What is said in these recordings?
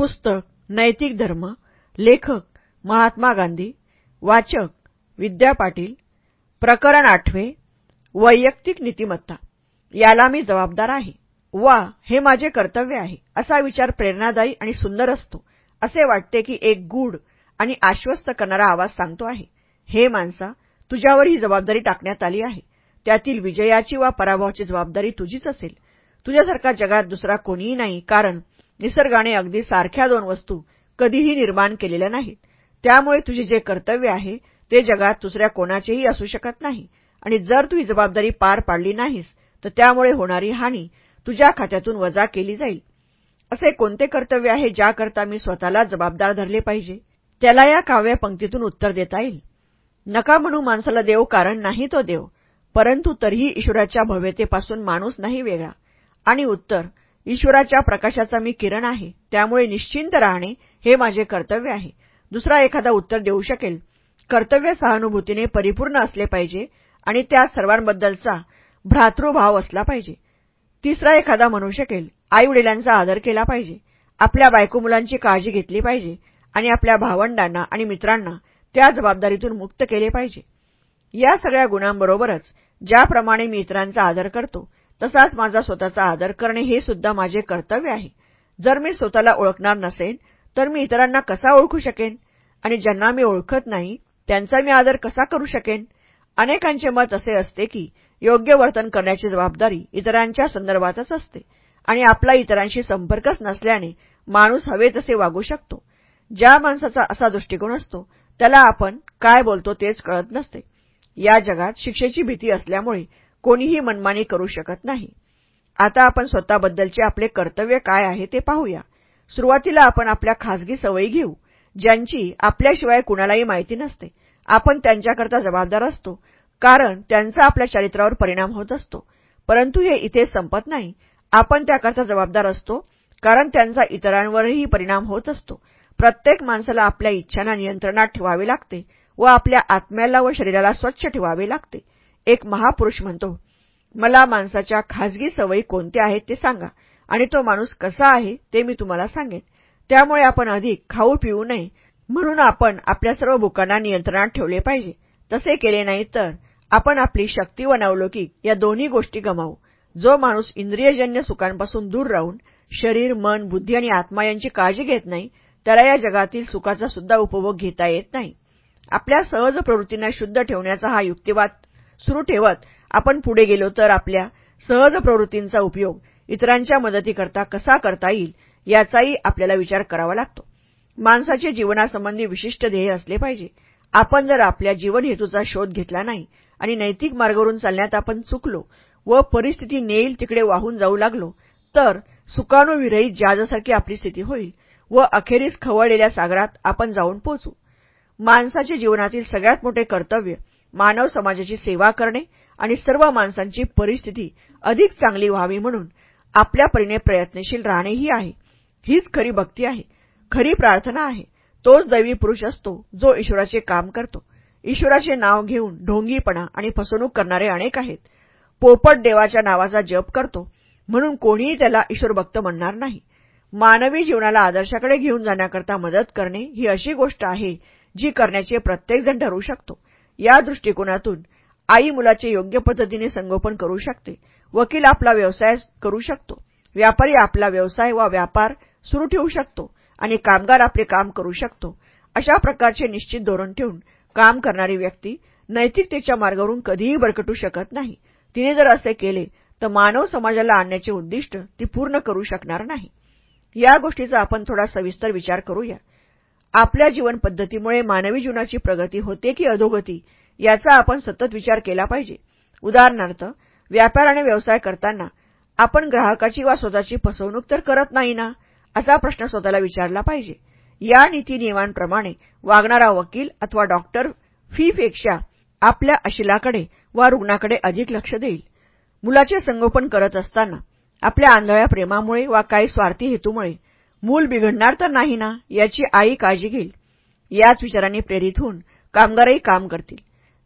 पुस्तक नैतिक धर्म लेखक महात्मा गांधी वाचक विद्या पाटील प्रकरण आठवे वैयक्तिक नीतिमत्ता. याला मी जबाबदार आहे वा हे माझे कर्तव्य आहे असा विचार प्रेरणादायी आणि सुंदर असतो. असे वाटते की एक गूढ आणि आश्वस्त करणारा आवाज सांगतो आहे. हे माणसा तुझ्यावर ही जबाबदारी टाकण्यात आली आहे. त्यातील विजयाची वा पराभवाची जबाबदारी तुझीच असेल. तुझ्यासारखा जगात दुसरा कोणीही नाही कारण निसर्गाने अगदी सारख्या दोन वस्तू कधीही निर्माण केलेल्या नाहीत. त्यामुळे तुझे जे कर्तव्य आहे ते जगात दुसऱ्या कोणाचेही असू शकत नाही. आणि जर तू ही जबाबदारी पार पाडली नाहीस तर त्यामुळे होणारी हानी तुझ्या खात्यातून वजा केली जाईल. असे कोणते कर्तव्य आहे ज्याकरता मी स्वतःला जबाबदार धरले पाहिजे? त्याला या काव्य पंक्तीतून उत्तर देता येईल. नका म्हणू माणसाला देव कारण नाही तो देव परंतु तरीही ईश्वराच्या भव्यतेपासून माणूस नाही वेगळा. आणि उत्तर ईश्वराच्या प्रकाशाचा मी किरण आहे त्यामुळे निश्चिंत राहणे हे माझे कर्तव्य आहे. दुसरा एखादा उत्तर देऊ शकेल. कर्तव्य सहानुभूतीने परिपूर्ण असले पाहिजे आणि त्या सर्वांबद्दलचा भ्रातृभाव असला पाहिजे. तिसरा एखादा म्हणू शकेल आईवडिलांचा आदर केला पाहिजे. आपल्या बायको मुलांची काळजी घेतली पाहिजे आणि आपल्या भावंडांना आणि मित्रांना त्या जबाबदारीतून मुक्त केले पाहिजे. या सगळ्या गुणांबरोबरच ज्याप्रमाणे मी इतरांचा आदर करतो तसाच माझा स्वतःचा आदर करणे हे सुद्धा माझे कर्तव्य आहे. जर मी स्वतःला ओळखणार नसेन तर मी इतरांना कसा ओळखू शकेन? आणि ज्यांना मी ओळखत नाही त्यांचा मी आदर कसा करू शकेन? अनेकांचे मत असे असते की योग्य वर्तन करण्याची जबाबदारी इतरांच्या संदर्भातच असते आणि आपला इतरांशी संपर्कच नसल्याने माणूस हवे तसे वागू शकतो. ज्या माणसाचा असा दृष्टिकोन असतो त्याला आपण काय बोलतो तेच कळत नसते. या जगात शिक्षेची भीती असल्यामुळे कोणीही मनमानी करू शकत नाही. आता आपण स्वतःबद्दलचे आपले कर्तव्य काय आहे ते पाहूया. सुरुवातीला आपण आपल्या खासगी सवयी घेऊ ज्यांची आपल्याशिवाय कुणालाही माहिती नसते. आपण त्यांच्याकरता जबाबदार असतो कारण त्यांचा आपल्या चरित्रावर परिणाम होत असतो. परंतु हे इथे संपत नाही. आपण त्याकरता जबाबदार असतो कारण त्यांचा इतरांवरही परिणाम होत असतो. प्रत्येक माणसाला आपल्या इच्छांना नियंत्रणात ठेवावे लागते व आपल्या आत्म्याला व शरीराला स्वच्छ ठेवावे लागते. एक महापुरुष म्हणतो मला माणसाच्या खाजगी सवयी कोणत्या आहेत ते सांगा आणि तो माणूस कसा आहे ते मी तुम्हाला सांगेन. त्यामुळे आपण अधिक खाऊ पिऊ नये म्हणून आपण आपल्या सर्व बुकांना नियंत्रणात ठेवले पाहिजे. तसे केले नाही तर आपण आपली शक्ती व नावलौकिक या दोन्ही गोष्टी गमावू. जो माणूस इंद्रियजन्य सुखांपासून दूर राहून शरीर मन बुद्धी आणि आत्मा यांची काळजी घेत नाही त्याला या जगातील सुखाचा सुद्धा उपभोग घेता येत नाही. आपल्या सहज प्रवृत्तींना शुद्ध ठेवण्याचा हा युक्तिवाद सुरू ठेवत आपण पुढे गेलो तर आपल्या सहज प्रवृत्तींचा उपयोग इतरांच्या मदतीकरता कसा करता येईल याचाही आपल्याला विचार करावा लागतो. माणसाचे जीवनासंबंधी विशिष्ट ध्येय असले पाहिजे. आपण जर आपल्या जीवन हेतूचा शोध घेतला नाही आणि नैतिक मार्गावरून चालण्यात आपण चुकलो व परिस्थिती नेईल तिकडे वाहून जाऊ लागलो तर सुकाणूविरहित जहाजासारखी आपली स्थिती होईल व अखेरीस खवळलेल्या सागरात आपण जाऊन पोचू माणसाचे जीवनातील सगळ्यात मोठे कर्तव्य मानव समाजाची सेवा करणे आणि सर्व माणसांची परिस्थिती अधिक चांगली व्हावी म्हणून आपल्या परीने प्रयत्नशील राहणे ही आहे. हीच खरी भक्ती आहे. खरी प्रार्थना आहे. तोच दैवी पुरुष असतो जो ईश्वराचे काम करतो. ईश्वराचे नाव घेऊन ढोंगीपणा आणि फसवणूक करणारे अनेक आहेत. पोपट देवाच्या नावाचा जप करतो म्हणून कोणीही त्याला ईश्वरभक्त म्हणणार नाही. मानवी जीवनाला आदर्शाकडे घेऊन जाण्याकरता मदत करणे ही अशी गोष्ट आहे जी करण्याचे प्रत्येकजण ठरवू शकतो. या दृष्टिकोनातून आई मुलाचे योग्य पद्धतीने संगोपन करू शकते. वकील आपला व्यवसाय करू शकतो. व्यापारी आपला व्यवसाय वा व्यापार सुरू ठेवू शकतो आणि कामगार आपले काम करू शकतो. अशा प्रकारचे निश्चित धोरण ठेवून काम करणारी व्यक्ती नैतिकतेच्या मार्गावरून कधीही भरकटू शकत नाही. तिने जर असे केले तर मानव समाजाला आणण्याचे उद्दिष्ट ती पूर्ण करू शकणार नाही. या गोष्टीचा आपण थोडा सविस्तर विचार करूया. आपल्या जीवनपद्धतीमुळे मानवी जीवनाची प्रगती होते की अधोगती याचा आपण सतत विचार केला पाहिजे. उदाहरणार्थ व्यापार आणि व्यवसाय करताना आपण ग्राहकाची वा स्वतःची फसवणूक तर करत नाही ना असा प्रश्न स्वतःला विचारला पाहिजे. या नीती नियमांप्रमाणे वागणारा वकील अथवा डॉक्टर फीपेक्षा आपल्या अशिलाकडे वा रुग्णाकडे अधिक लक्ष देईल. मुलाचे संगोपन करत असताना आपल्या आंधळ्या प्रेमामुळे वा काही स्वार्थी हेतूमुळे मूल बिघडणार तर नाही ना याची आई काळजी घेईल. याच विचारांनी प्रेरित होऊन कामगारही काम करतील.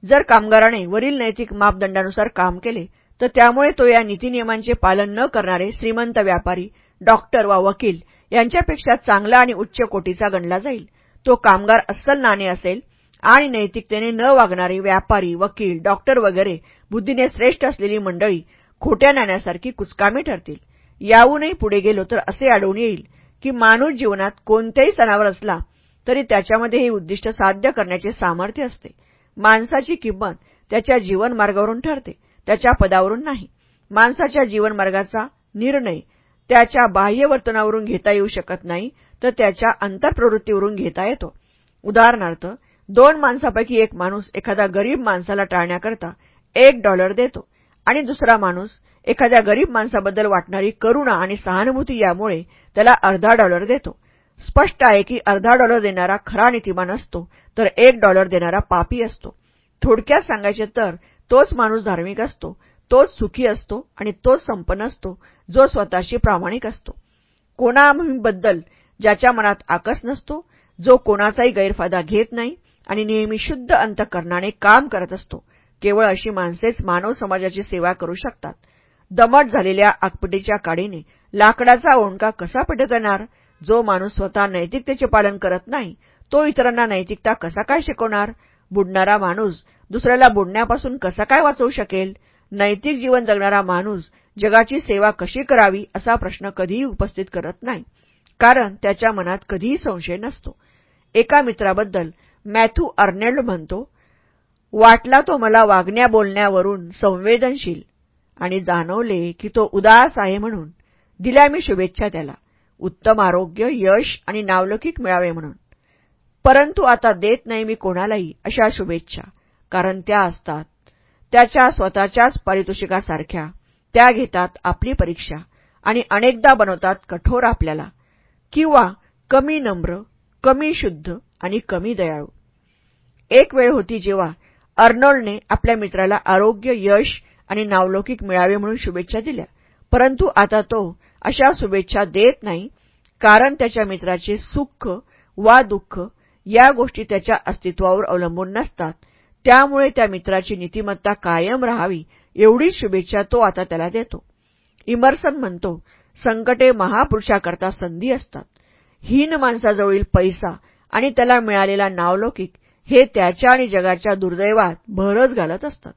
जर कामगाराने वरील नैतिक मापदंडानुसार काम केले तर त्यामुळे तो या नीतीनियमांचे पालन न करणारे श्रीमंत व्यापारी डॉक्टर वा वकील यांच्यापेक्षा चांगला आणि उच्च कोटीचा गणला जाईल. तो कामगार अस्सल नाणे असेल आणि नैतिकतेने न वागणारे व्यापारी वकील डॉक्टर वगैरे बुद्धीने श्रेष्ठ असलेली मंडळी खोट्या नाण्यासारखी कुचकामी ठरतील. याहूनही पुढे गेलो तर असे आढळून येईल. की माणूस जीवनात कोणत्याही सणावर असला तरी त्याच्यामध्ये हे उद्दिष्ट साध्य करण्याचे सामर्थ्य असते. माणसाची किंमत त्याच्या जीवनमार्गावरून ठरते त्याच्या पदावरून नाही. माणसाच्या जीवनमार्गाचा निर्णय त्याच्या बाह्यवर्तनावरून घेता येऊ शकत नाही तर त्याच्या अंतरप्रवृत्तीवरून घेता येतो. उदाहरणार्थ दोन माणसापैकी एक माणूस एखादा गरीब माणसाला टाळण्याकरता एक डॉलर देतो आणि दुसरा माणूस एखाद्या गरीब माणसाबद्दल वाटणारी करुणा आणि सहानुभूती यामुळे त्याला अर्धा डॉलर देतो. स्पष्ट आहे की अर्धा डॉलर देणारा खरा नीतिमान असतो तर एक डॉलर देणारा पापी असतो. थोडक्यात सांगायचे तर तोच माणूस धार्मिक असतो तोच सुखी असतो आणि तोच संपन्न असतो जो स्वतःशी प्रामाणिक असतो. कोणाबद्दल ज्याच्या मनात आकस नसतो जो कोणाचाही गैरफायदा घेत नाही आणि नेहमी शुद्ध अंतकरणाने काम करत असतो केवळ अशी माणसेच मानव समाजाची सेवा करू शकतात. दमट झालेल्या आगपटीच्या काडीने लाकडाचा ओंडका कसा पेटत येणार जो माणूस स्वतः नैतिकतेचे पालन करत नाही तो इतरांना नैतिकता कसा काय शिकवणार? बुडणारा माणूस दुसऱ्याला बुडण्यापासून कसा काय वाचवू शकेल? नैतिक जीवन जगणारा माणूस जगाची सेवा कशी करावी असा प्रश्न कधीही उपस्थित करत नाही कारण त्याच्या मनात कधीही संशय नसतो. एका मित्राबद्दल मॅथ्यू अर्नेल्ड म्हणतो वाटला तो मला वागण्या बोलण्यावरून संवेदनशील आणि जाणवले की तो उदास आहे म्हणून. दिल्या मी शुभेच्छा त्याला. उत्तम आरोग्य यश आणि नावलौकिक मिळावे म्हणून. परंतु आता देत नाही मी कोणालाही अशा शुभेच्छा कारण त्या असतात. त्याच्या स्वतःच्याच पारितोषिकासारख्या. त्या घेतात आपली परीक्षा आणि अनेकदा बनवतात कठोर आपल्याला. किंवा कमी नम्र कमी शुद्ध आणि कमी दयाळू. एक वेळ होती जेव्हा अर्नोल्डने आपल्या मित्राला आरोग्य यश आणि नावलौकिक मिळावे म्हणून शुभेच्छा दिल्या. परंतु आता तो अशा शुभेच्छा देत नाही कारण त्याच्या मित्राचे सुख वा दुःख या गोष्टी त्याच्या अस्तित्वावर अवलंबून नसतात. त्यामुळे त्या मित्राची नीतिमत्ता कायम राहावी एवढीच शुभेच्छा तो आता त्याला देतो. इमर्सन म्हणतो संकटे महापुरुषाकरता संधी असतात. हीन माणसाजवळील पैसा आणि त्याला मिळालेला नावलौकिक हे त्याच्या आणि जगाच्या दुर्दैवात भरच घालत असतात.